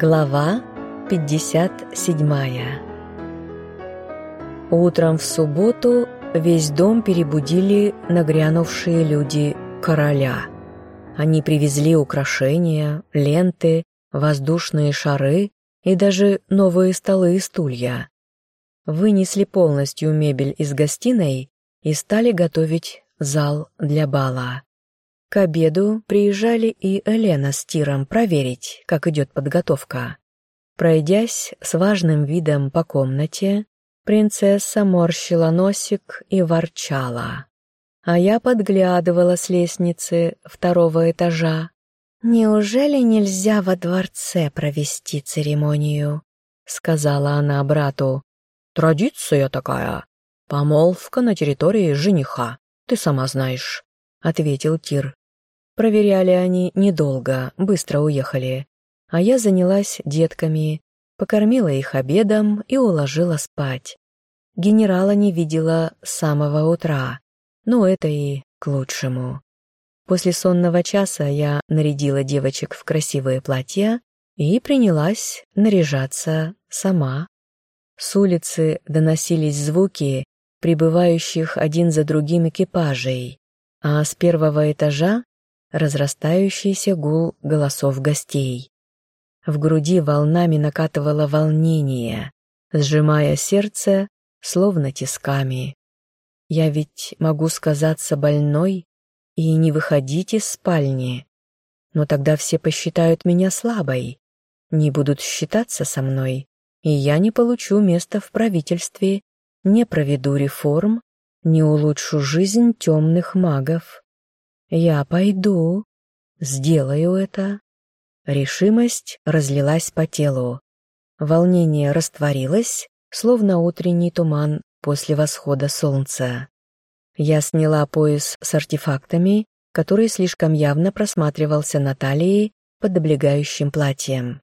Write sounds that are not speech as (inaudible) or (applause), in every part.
Глава 57 Утром в субботу весь дом перебудили нагрянувшие люди короля. Они привезли украшения, ленты, воздушные шары и даже новые столы и стулья. Вынесли полностью мебель из гостиной и стали готовить зал для бала. К обеду приезжали и Елена с Тиром проверить, как идет подготовка. Пройдясь с важным видом по комнате, принцесса морщила носик и ворчала. А я подглядывала с лестницы второго этажа. «Неужели нельзя во дворце провести церемонию?» — сказала она брату. «Традиция такая. Помолвка на территории жениха, ты сама знаешь», — ответил Тир. Проверяли они недолго, быстро уехали. А я занялась детками, покормила их обедом и уложила спать. Генерала не видела с самого утра, но это и к лучшему. После сонного часа я нарядила девочек в красивые платья и принялась наряжаться сама. С улицы доносились звуки прибывающих один за другим экипажей, а с первого этажа разрастающийся гул голосов гостей. В груди волнами накатывало волнение, сжимая сердце, словно тисками. Я ведь могу сказаться больной и не выходить из спальни, но тогда все посчитают меня слабой, не будут считаться со мной, и я не получу места в правительстве, не проведу реформ, не улучшу жизнь темных магов. Я пойду, сделаю это. Решимость разлилась по телу. Волнение растворилось, словно утренний туман после восхода солнца. Я сняла пояс с артефактами, который слишком явно просматривался на талии под облегающим платьем.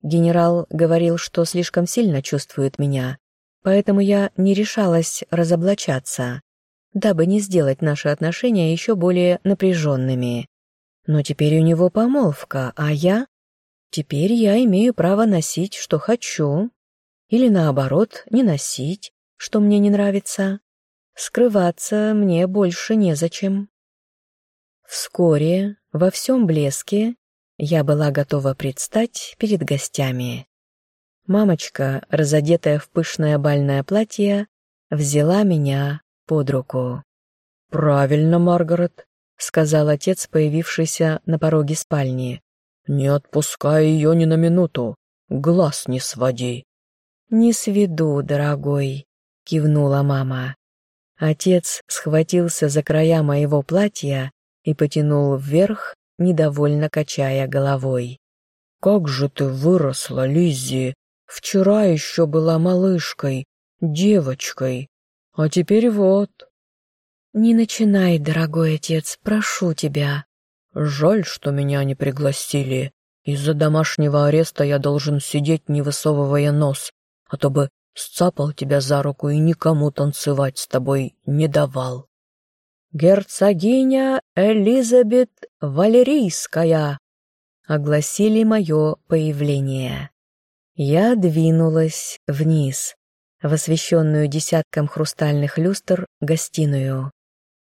Генерал говорил, что слишком сильно чувствует меня, поэтому я не решалась разоблачаться дабы не сделать наши отношения еще более напряженными. Но теперь у него помолвка, а я? Теперь я имею право носить, что хочу. Или наоборот, не носить, что мне не нравится. Скрываться мне больше незачем. Вскоре, во всем блеске, я была готова предстать перед гостями. Мамочка, разодетая в пышное бальное платье, взяла меня под руку. «Правильно, Маргарет», — сказал отец, появившийся на пороге спальни. «Не отпускай ее ни на минуту, глаз не своди». «Не сведу, дорогой», — кивнула мама. Отец схватился за края моего платья и потянул вверх, недовольно качая головой. «Как же ты выросла, Лиззи! Вчера еще была малышкой, девочкой, а теперь вот. Не начинай, дорогой отец, прошу тебя. Жаль, что меня не пригласили. Из-за домашнего ареста я должен сидеть, не высовывая нос, а то бы сцапал тебя за руку и никому танцевать с тобой не давал. «Герцогиня Элизабет Валерийская!» огласили мое появление. Я двинулась вниз в освещенную десятком хрустальных люстр гостиную.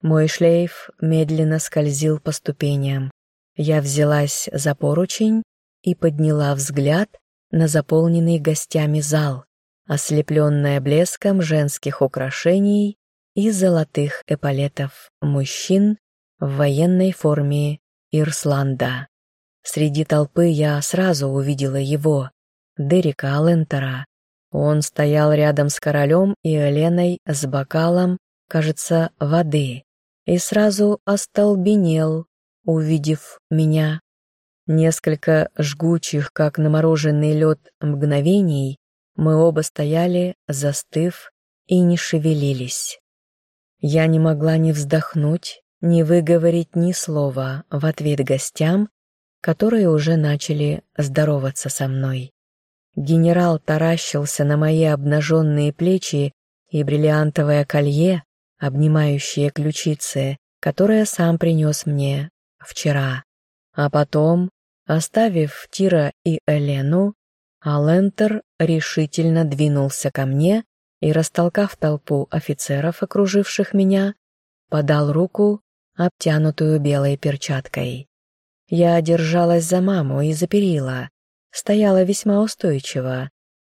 Мой шлейф медленно скользил по ступеням. Я взялась за поручень и подняла взгляд на заполненный гостями зал, ослепленная блеском женских украшений и золотых эполетов мужчин в военной форме Ирсланда. Среди толпы я сразу увидела его, Дерека Алентера, он стоял рядом с королем и Еленой с бокалом, кажется, воды, и сразу остолбенел, увидев меня. Несколько жгучих, как намороженный лед, мгновений мы оба стояли, застыв, и не шевелились. Я не могла ни вздохнуть, ни выговорить ни слова в ответ гостям, которые уже начали здороваться со мной. Генерал таращился на мои обнаженные плечи и бриллиантовое колье, обнимающее ключицы, которое сам принес мне вчера. А потом, оставив Тира и Элену, а Лентер решительно двинулся ко мне и, растолкав толпу офицеров, окруживших меня, подал руку, обтянутую белой перчаткой. Я держалась за маму и за перила, стояла весьма устойчиво.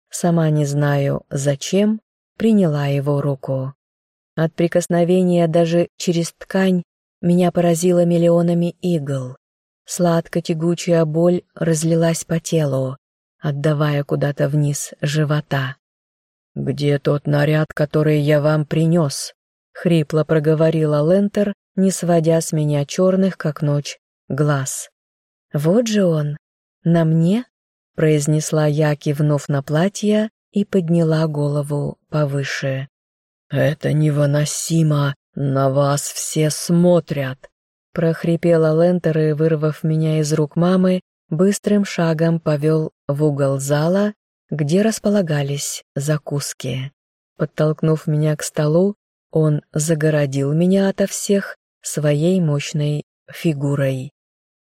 Сама не знаю, зачем, приняла его руку. От прикосновения даже через ткань меня поразило миллионами игл. Сладко-тягучая боль разлилась по телу, отдавая куда-то вниз живота. «Где тот наряд, который я вам принес?» — хрипло проговорила Лентер, не сводя с меня черных, как ночь, глаз. «Вот же он! На мне?» — произнесла я, кивнув на платье и подняла голову повыше. «Это невыносимо! На вас все смотрят!» прохрипела Лентер и, вырвав меня из рук мамы, быстрым шагом повел в угол зала, где располагались закуски. Подтолкнув меня к столу, он загородил меня ото всех своей мощной фигурой.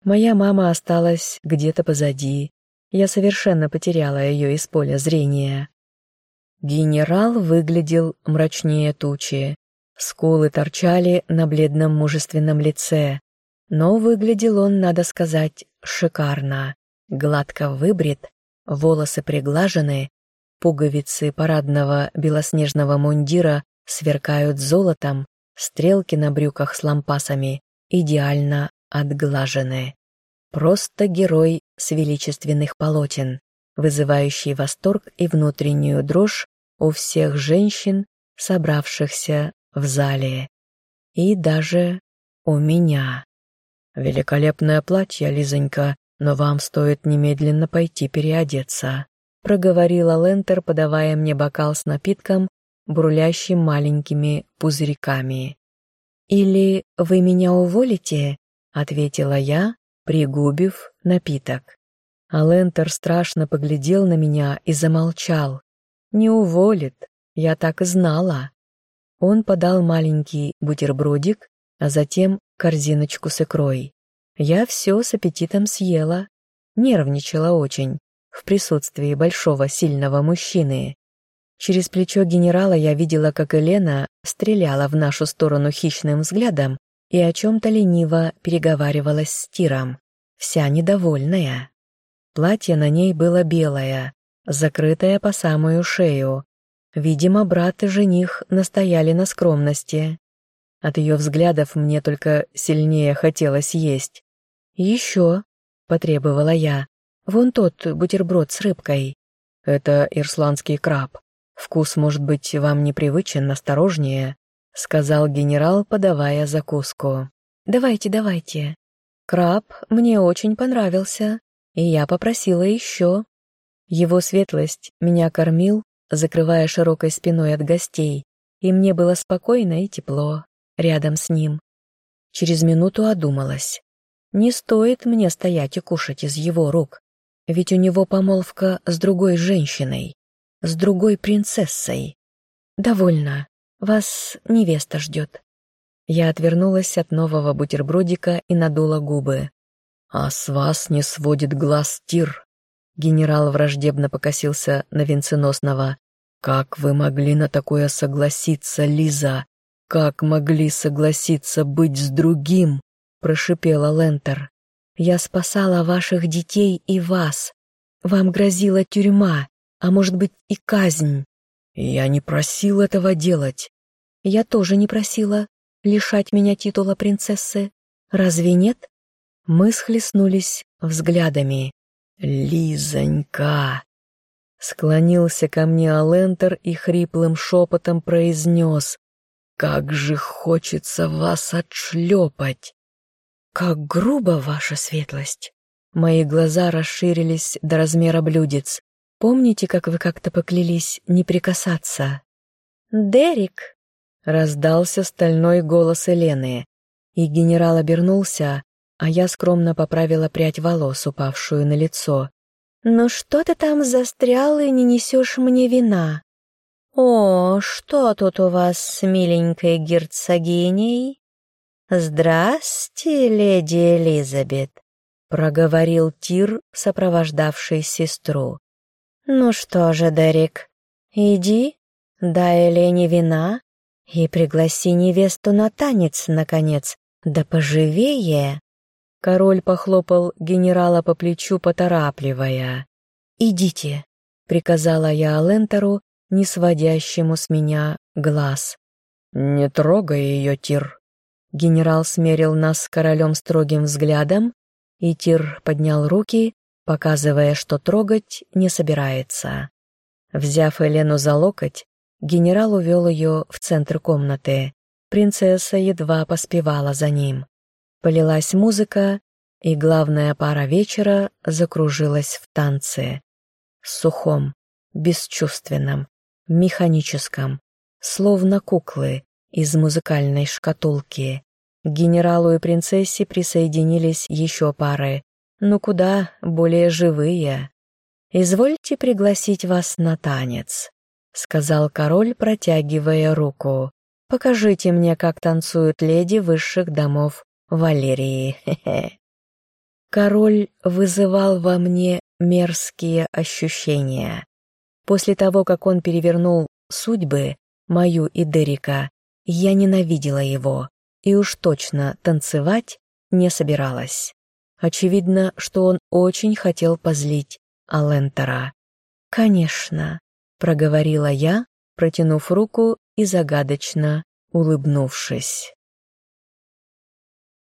Моя мама осталась где-то позади. Я совершенно потеряла ее из поля зрения. Генерал выглядел мрачнее тучи. Скулы торчали на бледном мужественном лице, но выглядел он, надо сказать, шикарно. Гладко выбрит, волосы приглажены, пуговицы парадного белоснежного мундира сверкают золотом, стрелки на брюках с лампасами идеально отглажены. Просто герой с величественных полотен, вызывающий восторг и внутреннюю дрожь у всех женщин, собравшихся в зале. И даже у меня. «Великолепное платье, Лизонька, но вам стоит немедленно пойти переодеться», проговорила Лентер, подавая мне бокал с напитком, брулящим маленькими пузырьками. «Или вы меня уволите?» — ответила я, пригубив напиток. А Лентер страшно поглядел на меня и замолчал. «Не уволит, я так и знала». Он подал маленький бутербродик, а затем корзиночку с икрой. Я все с аппетитом съела. Нервничала очень, в присутствии большого сильного мужчины. Через плечо генерала я видела, как Елена стреляла в нашу сторону хищным взглядом и о чем-то лениво переговаривалась с Тиром, вся недовольная. Платье на ней было белое, закрытое по самую шею, Видимо, брат и жених настояли на скромности. От ее взглядов мне только сильнее хотелось есть. «Еще», — потребовала я, — «вон тот бутерброд с рыбкой». «Это ирсландский краб. Вкус может быть вам непривычен, осторожнее», — сказал генерал, подавая закуску. «Давайте, давайте. Краб мне очень понравился, и я попросила еще. Его светлость меня кормил закрывая широкой спиной от гостей, и мне было спокойно и тепло рядом с ним. Через минуту одумалась. Не стоит мне стоять и кушать из его рук, ведь у него помолвка с другой женщиной, с другой принцессой. Довольно, вас невеста ждет. Я отвернулась от нового бутербродика и надула губы. «А с вас не сводит глаз тир», Генерал враждебно покосился на венценосного. «Как вы могли на такое согласиться, Лиза? Как могли согласиться быть с другим?» прошипела Лентер. «Я спасала ваших детей и вас. Вам грозила тюрьма, а может быть и казнь». «Я не просил этого делать». «Я тоже не просила лишать меня титула принцессы. Разве нет?» Мы схлестнулись взглядами. «Лизонька!» Склонился ко мне Алентер и хриплым шепотом произнес «Как же хочется вас отшлепать!» «Как грубо, ваша светлость!» Мои глаза расширились до размера блюдец. «Помните, как вы как-то поклялись не прикасаться?» «Дерек!» — раздался стальной голос Елены, и генерал обернулся, а я скромно поправила прядь волос, упавшую на лицо. «Ну что ты там застрял и не несешь мне вина?» «О, что тут у вас с миленькой герцогиней?» «Здрасте, леди Элизабет», — проговорил Тир, сопровождавший сестру. «Ну что же, Дерек, иди, дай Лене вина и пригласи невесту на танец, наконец, да поживее!» Король похлопал генерала по плечу, поторапливая. «Идите», — приказала я Алентору, не сводящему с меня глаз. «Не трогай ее, Тир». Генерал смерил нас с королем строгим взглядом, и Тир поднял руки, показывая, что трогать не собирается. Взяв Елену за локоть, генерал увел ее в центр комнаты. Принцесса едва поспевала за ним. Полилась музыка, и главная пара вечера закружилась в танце. Сухом, бесчувственном, механическом, словно куклы из музыкальной шкатулки. К генералу и принцессе присоединились еще пары, но куда более живые. «Извольте пригласить вас на танец», — сказал король, протягивая руку. «Покажите мне, как танцуют леди высших домов Валерии. Хе-хе. (laughs) Король вызывал во мне мерзкие ощущения. После того, как он перевернул судьбы, мою и Дерека, я ненавидела его и уж точно танцевать не собиралась. Очевидно, что он очень хотел позлить Алентера. «Конечно», — проговорила я, протянув руку и загадочно улыбнувшись.